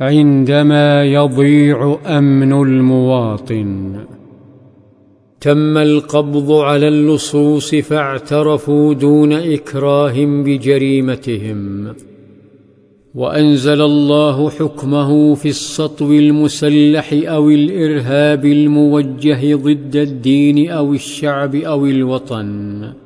عندما يضيع أمن المواطن. تم القبض على اللصوص فاعترفوا دون اكراه بجريمتهم. وأنزل الله حكمه في السطو المسلح أو الإرهاب الموجه ضد الدين أو الشعب أو الوطن.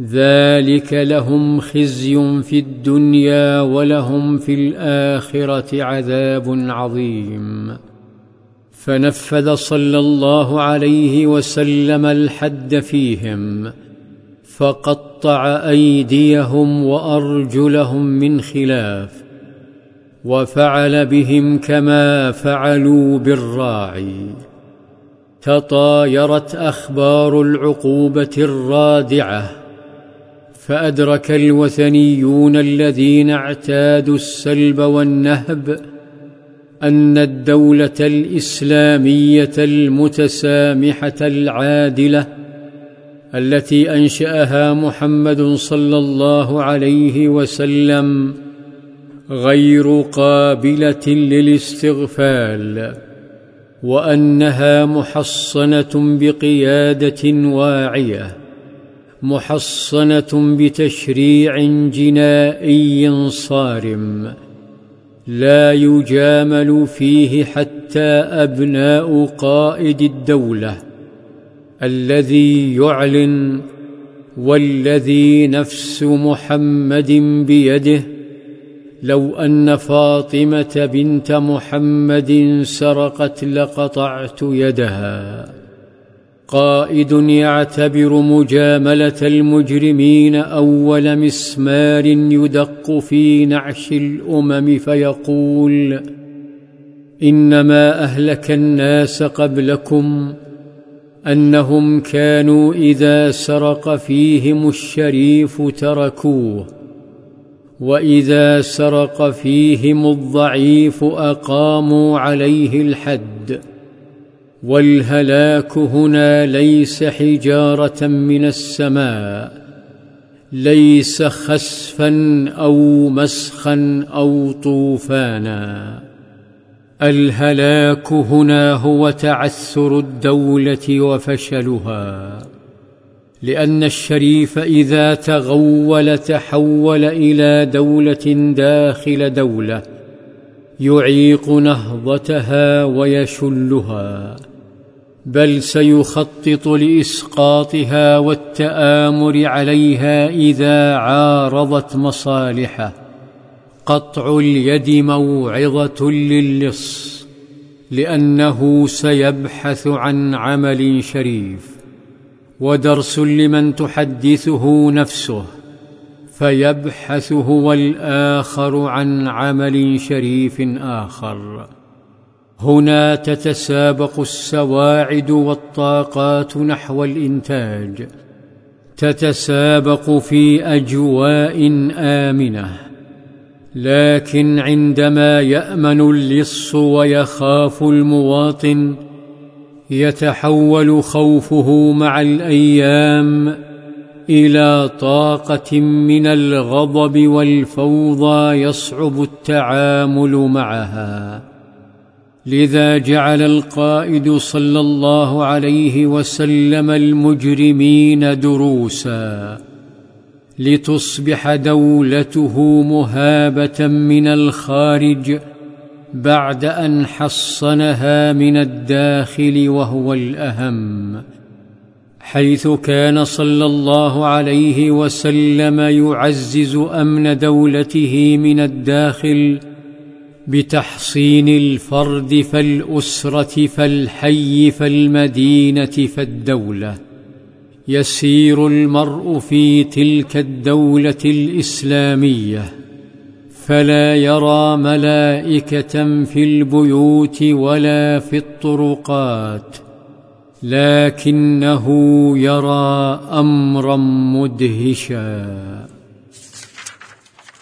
ذلك لهم خزي في الدنيا ولهم في الآخرة عذاب عظيم. فنفذ صلى الله عليه وسلم الحد فيهم فقطع أيديهم وأرجلهم من خلاف وفعل بهم كما فعلوا بالراعي. تطايرت أخبار العقوبة الرادعة فأدرك الوثنيون الذين اعتادوا السلب والنهب أن الدولة الإسلامية المتسامحة العادلة التي أنشأها محمد صلى الله عليه وسلم غير قابلة للاستغفال وأنها محصنة بقيادة واعية. محصنة بتشريع جنائي صارم لا يجامل فيه حتى أبناء قائد الدولة الذي يعلن والذي نفس محمد بيده لو أن فاطمة بنت محمد سرقت لقطعت يدها. قائد يعتبر مجاملة المجرمين أول مسمار يدق في نعش الأمم فيقول إنما أهلك الناس قبلكم أنهم كانوا إذا سرق فيهم الشريف تركوه وإذا سرق فيهم الضعيف أقاموا عليه الحد. والهلاك هنا ليس حجارة من السماء ليس خسفا أو مسخا أو طوفانا. الهلاك هنا هو تعثر الدولة وفشلها لأن الشريف إذا تغول تحول إلى دولة داخل دولة. يعيق نهضتها ويشلها بل سيخطط لإسقاطها والتآمر عليها إذا عارضت مصالحه قطع اليد موعظة للص لأنه سيبحث عن عمل شريف ودرس لمن تحدثه نفسه. فيبحث هو الآخر عن عمل شريف آخر. هنا تتسابق السواعد والطاقات نحو الإنتاج. تتسابق في أجواء آمنة. لكن عندما يأمن اللص ويخاف المواطن يتحول خوفه مع الأيام إلى طاقة من الغضب والفوضى يصعب التعامل معها. لذا جعل القائد صلى الله عليه وسلم المجرمين دروسا لتصبح دولته مهابة من الخارج بعد أن حصنها من الداخل وهو الأهم. حيث كان صلى الله عليه وسلم يعزز أمن دولته من الداخل بتحصين الفرد فالأسرة فالحي فالمدينة فالدولة. يسير المرء في تلك الدولة الإسلامية. فلا يرى ملائكة في البيوت ولا في الطرقات. لكنه يرى أمرا مدهشا.